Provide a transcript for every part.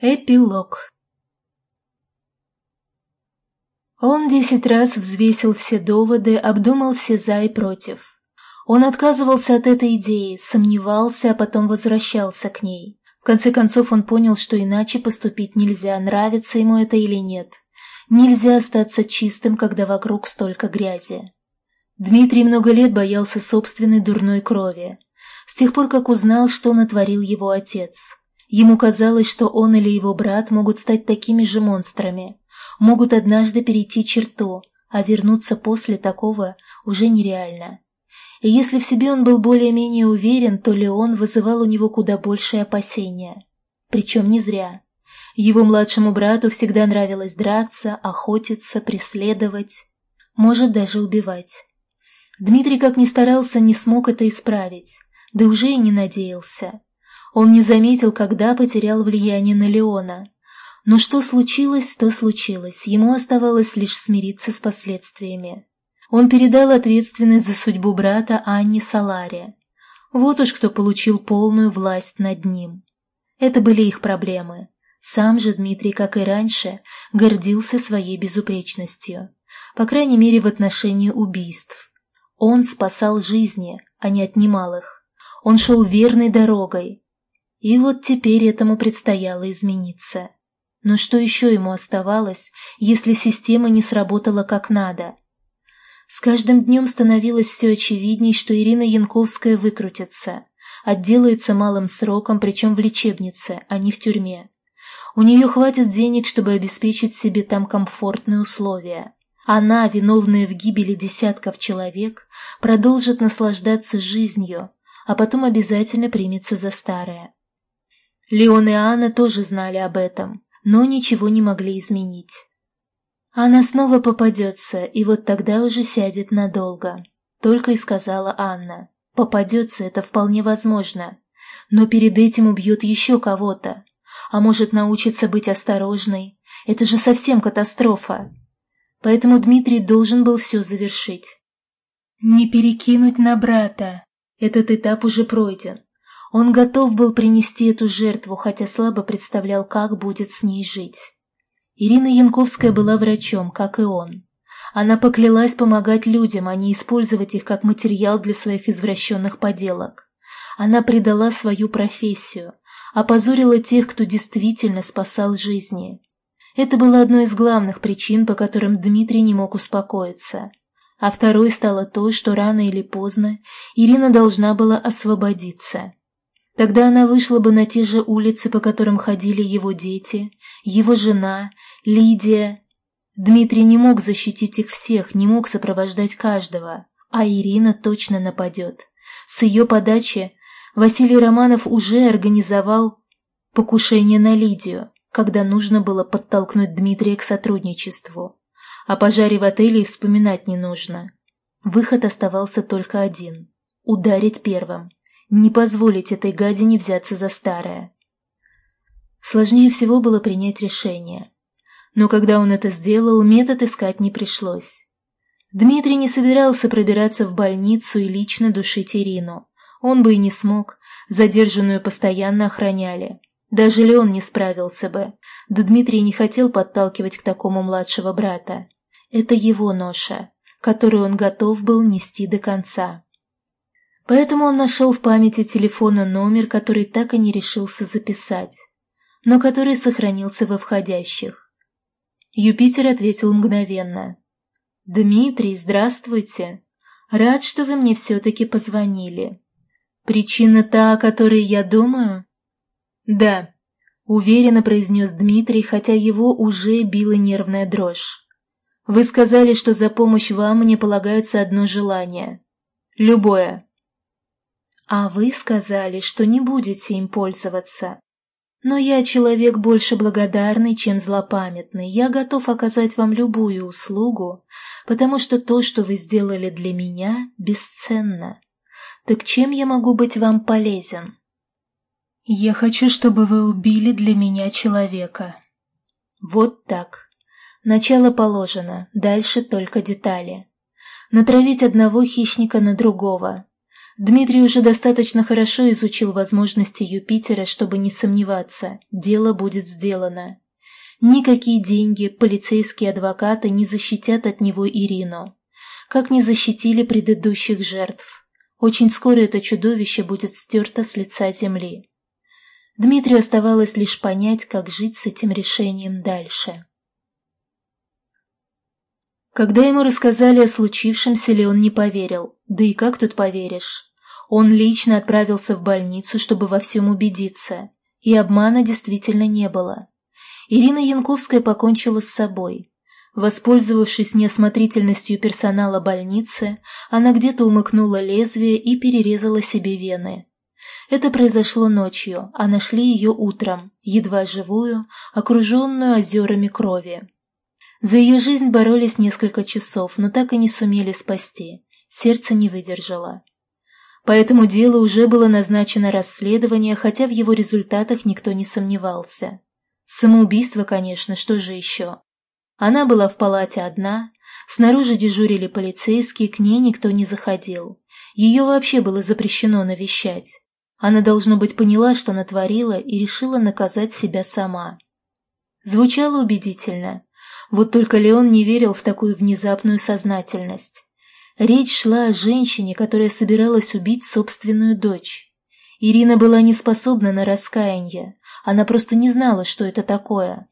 Эпилог Он десять раз взвесил все доводы, обдумал все «за» и «против». Он отказывался от этой идеи, сомневался, а потом возвращался к ней. В конце концов он понял, что иначе поступить нельзя, нравится ему это или нет. Нельзя остаться чистым, когда вокруг столько грязи. Дмитрий много лет боялся собственной дурной крови. С тех пор, как узнал, что натворил его отец. Ему казалось, что он или его брат могут стать такими же монстрами, могут однажды перейти черту, а вернуться после такого уже нереально. И если в себе он был более-менее уверен, то Леон вызывал у него куда большее опасения. Причем не зря. Его младшему брату всегда нравилось драться, охотиться, преследовать, может даже убивать. Дмитрий, как ни старался, не смог это исправить, да уже и не надеялся. Он не заметил, когда потерял влияние на Леона. Но что случилось, то случилось, ему оставалось лишь смириться с последствиями. Он передал ответственность за судьбу брата Анне Саларе. Вот уж кто получил полную власть над ним. Это были их проблемы. Сам же Дмитрий, как и раньше, гордился своей безупречностью. По крайней мере, в отношении убийств. Он спасал жизни, а не отнимал их. Он шел верной дорогой, и вот теперь этому предстояло измениться. Но что еще ему оставалось, если система не сработала как надо? С каждым днем становилось все очевидней, что Ирина Янковская выкрутится, отделается малым сроком, причем в лечебнице, а не в тюрьме. У нее хватит денег, чтобы обеспечить себе там комфортные условия. Она, виновная в гибели десятков человек, продолжит наслаждаться жизнью, а потом обязательно примется за старое. Леон и Анна тоже знали об этом, но ничего не могли изменить. Она снова попадется, и вот тогда уже сядет надолго. Только и сказала Анна. Попадется это вполне возможно. Но перед этим убьет еще кого-то. А может научиться быть осторожной. Это же совсем катастрофа. Поэтому Дмитрий должен был все завершить. Не перекинуть на брата. Этот этап уже пройден. Он готов был принести эту жертву, хотя слабо представлял, как будет с ней жить. Ирина Янковская была врачом, как и он. Она поклялась помогать людям, а не использовать их как материал для своих извращенных поделок. Она предала свою профессию, опозорила тех, кто действительно спасал жизни. Это было одной из главных причин, по которым Дмитрий не мог успокоиться. А второй стало то, что рано или поздно Ирина должна была освободиться. Тогда она вышла бы на те же улицы, по которым ходили его дети, его жена, Лидия. Дмитрий не мог защитить их всех, не мог сопровождать каждого, а Ирина точно нападет. С ее подачи Василий Романов уже организовал покушение на Лидию, когда нужно было подтолкнуть Дмитрия к сотрудничеству. О пожаре в отеле вспоминать не нужно. Выход оставался только один – ударить первым – не позволить этой гадине взяться за старое. Сложнее всего было принять решение. Но когда он это сделал, метод искать не пришлось. Дмитрий не собирался пробираться в больницу и лично душить Ирину. Он бы и не смог, задержанную постоянно охраняли. Даже Леон не справился бы, да Дмитрий не хотел подталкивать к такому младшего брата. Это его ноша, которую он готов был нести до конца. Поэтому он нашел в памяти телефона номер, который так и не решился записать, но который сохранился во входящих. Юпитер ответил мгновенно. «Дмитрий, здравствуйте. Рад, что вы мне все-таки позвонили. Причина та, о которой я думаю?» «Да», — уверенно произнес Дмитрий, хотя его уже била нервная дрожь. «Вы сказали, что за помощь вам мне полагается одно желание. Любое». А вы сказали, что не будете им пользоваться. Но я человек больше благодарный, чем злопамятный. Я готов оказать вам любую услугу, потому что то, что вы сделали для меня, бесценно. Так чем я могу быть вам полезен? Я хочу, чтобы вы убили для меня человека. Вот так. Начало положено, дальше только детали. Натравить одного хищника на другого, Дмитрий уже достаточно хорошо изучил возможности Юпитера, чтобы не сомневаться, дело будет сделано. Никакие деньги, полицейские адвокаты не защитят от него Ирину, как не защитили предыдущих жертв. Очень скоро это чудовище будет стерто с лица земли. Дмитрию оставалось лишь понять, как жить с этим решением дальше. Когда ему рассказали о случившемся, Леон не поверил. Да и как тут поверишь? Он лично отправился в больницу, чтобы во всем убедиться. И обмана действительно не было. Ирина Янковская покончила с собой. Воспользовавшись неосмотрительностью персонала больницы, она где-то умыкнула лезвие и перерезала себе вены. Это произошло ночью, а нашли ее утром, едва живую, окруженную озерами крови. За ее жизнь боролись несколько часов, но так и не сумели спасти. Сердце не выдержало. По этому делу уже было назначено расследование, хотя в его результатах никто не сомневался. Самоубийство, конечно, что же еще? Она была в палате одна, снаружи дежурили полицейские, к ней никто не заходил. Ее вообще было запрещено навещать. Она, должно быть, поняла, что натворила, и решила наказать себя сама. Звучало убедительно. Вот только Леон не верил в такую внезапную сознательность. Речь шла о женщине, которая собиралась убить собственную дочь. Ирина была не способна на раскаяние, она просто не знала, что это такое.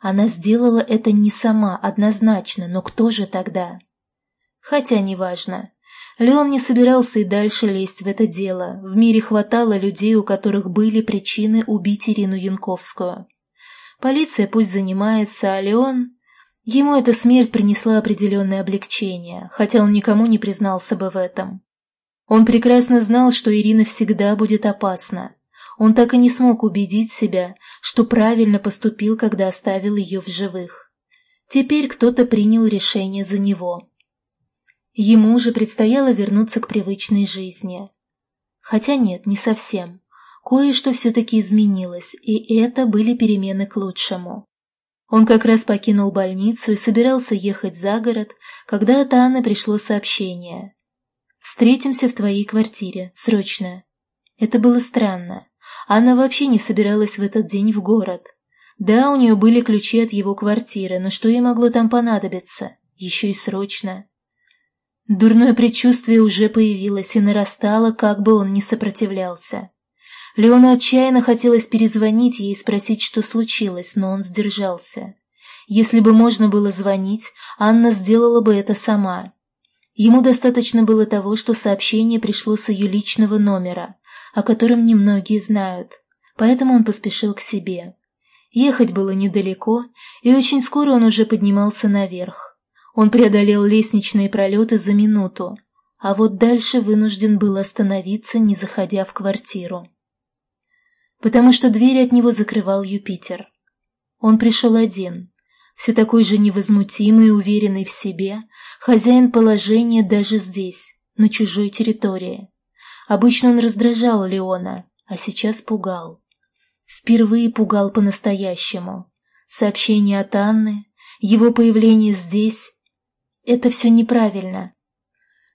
Она сделала это не сама, однозначно, но кто же тогда? Хотя неважно. Леон не собирался и дальше лезть в это дело. В мире хватало людей, у которых были причины убить Ирину Янковскую. Полиция пусть занимается, а Леон... Ему эта смерть принесла определенное облегчение, хотя он никому не признался бы в этом. Он прекрасно знал, что Ирина всегда будет опасна. Он так и не смог убедить себя, что правильно поступил, когда оставил ее в живых. Теперь кто-то принял решение за него. Ему же предстояло вернуться к привычной жизни. Хотя нет, не совсем. Кое-что все-таки изменилось, и это были перемены к лучшему. Он как раз покинул больницу и собирался ехать за город, когда от Анны пришло сообщение. «Встретимся в твоей квартире, срочно». Это было странно. Анна вообще не собиралась в этот день в город. Да, у нее были ключи от его квартиры, но что ей могло там понадобиться? Еще и срочно. Дурное предчувствие уже появилось и нарастало, как бы он ни сопротивлялся. Леону отчаянно хотелось перезвонить ей и спросить, что случилось, но он сдержался. Если бы можно было звонить, Анна сделала бы это сама. Ему достаточно было того, что сообщение пришло с ее личного номера, о котором немногие знают, поэтому он поспешил к себе. Ехать было недалеко, и очень скоро он уже поднимался наверх. Он преодолел лестничные пролеты за минуту, а вот дальше вынужден был остановиться, не заходя в квартиру потому что дверь от него закрывал Юпитер. Он пришел один, все такой же невозмутимый и уверенный в себе, хозяин положения даже здесь, на чужой территории. Обычно он раздражал Леона, а сейчас пугал. Впервые пугал по-настоящему. Сообщение от Анны, его появление здесь — это все неправильно.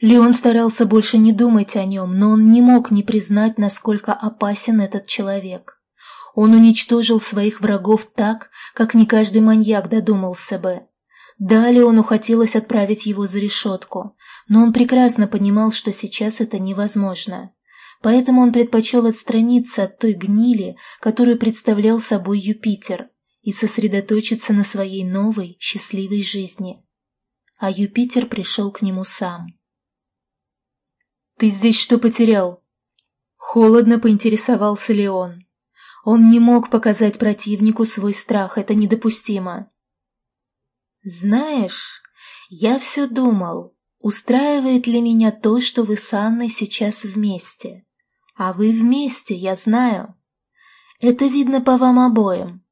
Леон старался больше не думать о нем, но он не мог не признать, насколько опасен этот человек. Он уничтожил своих врагов так, как не каждый маньяк додумался бы. Да, Леону хотелось отправить его за решетку, но он прекрасно понимал, что сейчас это невозможно. Поэтому он предпочел отстраниться от той гнили, которую представлял собой Юпитер, и сосредоточиться на своей новой, счастливой жизни. А Юпитер пришел к нему сам. «Ты здесь что потерял?» Холодно поинтересовался Леон. Он не мог показать противнику свой страх, это недопустимо. «Знаешь, я все думал, устраивает ли меня то, что вы с Анной сейчас вместе. А вы вместе, я знаю. Это видно по вам обоим.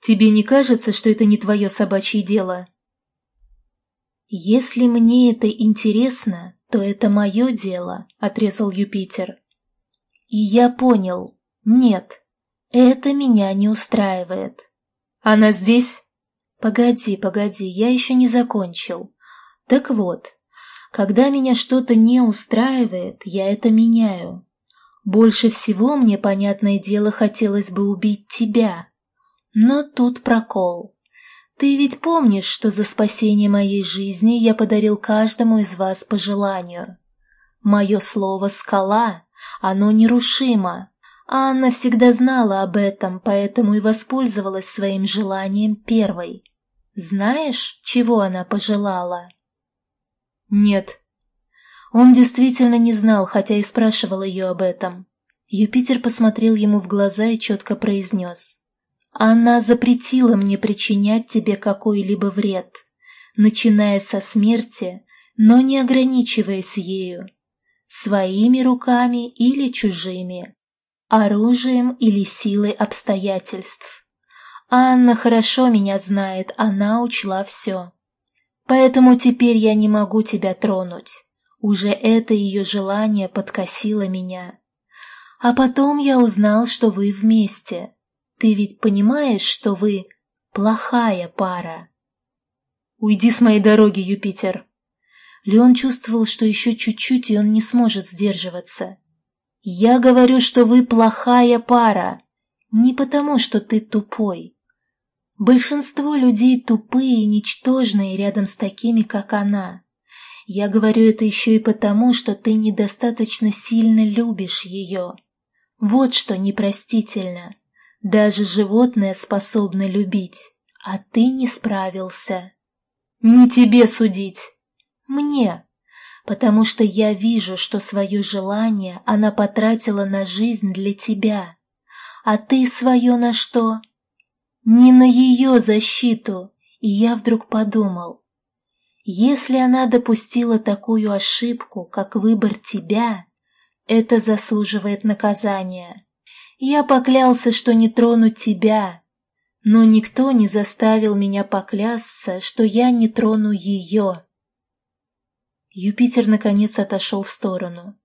Тебе не кажется, что это не твое собачье дело?» «Если мне это интересно, то это мое дело», — отрезал Юпитер. И я понял, нет, это меня не устраивает. «Она здесь?» «Погоди, погоди, я еще не закончил. Так вот, Когда меня что-то не устраивает, я это меняю. Больше всего мне, понятное дело, хотелось бы убить тебя. Но тут прокол. Ты ведь помнишь, что за спасение моей жизни я подарил каждому из вас по желанию. Мое слово «скала», оно нерушимо. Анна всегда знала об этом, поэтому и воспользовалась своим желанием первой. Знаешь, чего она пожелала? Нет. Он действительно не знал, хотя и спрашивал ее об этом. Юпитер посмотрел ему в глаза и четко произнес. «Она запретила мне причинять тебе какой-либо вред, начиная со смерти, но не ограничиваясь ею, своими руками или чужими, оружием или силой обстоятельств. Анна хорошо меня знает, она учла все. Поэтому теперь я не могу тебя тронуть. Уже это ее желание подкосило меня. А потом я узнал, что вы вместе. Ты ведь понимаешь, что вы плохая пара? Уйди с моей дороги, Юпитер. Леон чувствовал, что еще чуть-чуть, и он не сможет сдерживаться. Я говорю, что вы плохая пара. Не потому, что ты тупой. Большинство людей тупые и ничтожные рядом с такими, как она. Я говорю это еще и потому, что ты недостаточно сильно любишь ее. Вот что непростительно. Даже животное способно любить, а ты не справился. Не тебе судить. Мне. Потому что я вижу, что свое желание она потратила на жизнь для тебя. А ты свое на что? не на ее защиту, и я вдруг подумал, если она допустила такую ошибку, как выбор тебя, это заслуживает наказания. Я поклялся, что не трону тебя, но никто не заставил меня поклясться, что я не трону ее. Юпитер наконец отошел в сторону,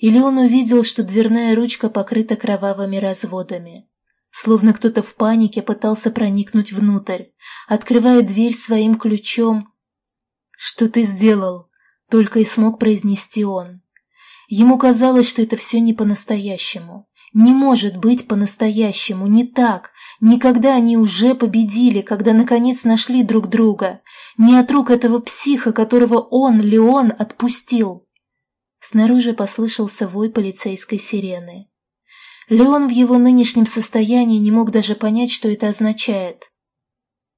или он увидел, что дверная ручка покрыта кровавыми разводами. Словно кто-то в панике пытался проникнуть внутрь, открывая дверь своим ключом. «Что ты сделал?» — только и смог произнести он. Ему казалось, что это все не по-настоящему. Не может быть по-настоящему, не так. Никогда они уже победили, когда наконец нашли друг друга. Не от рук этого психа, которого он, Леон, отпустил. Снаружи послышался вой полицейской сирены. Леон в его нынешнем состоянии не мог даже понять, что это означает.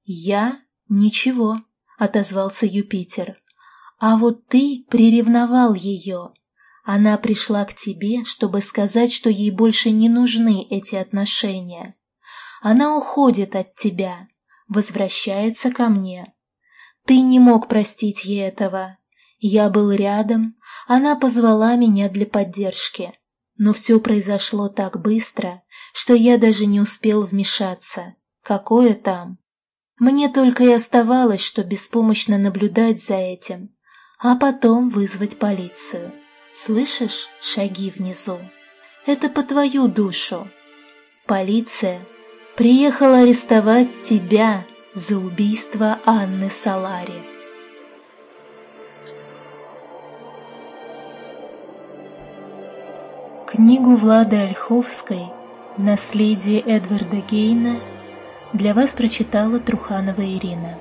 «Я? Ничего», — отозвался Юпитер. «А вот ты приревновал ее. Она пришла к тебе, чтобы сказать, что ей больше не нужны эти отношения. Она уходит от тебя, возвращается ко мне. Ты не мог простить ей этого. Я был рядом, она позвала меня для поддержки. Но все произошло так быстро, что я даже не успел вмешаться. Какое там? Мне только и оставалось, что беспомощно наблюдать за этим, а потом вызвать полицию. Слышишь шаги внизу? Это по твою душу. Полиция приехала арестовать тебя за убийство Анны Салари. Книгу Влады Ольховской «Наследие Эдварда Гейна» для вас прочитала Труханова Ирина.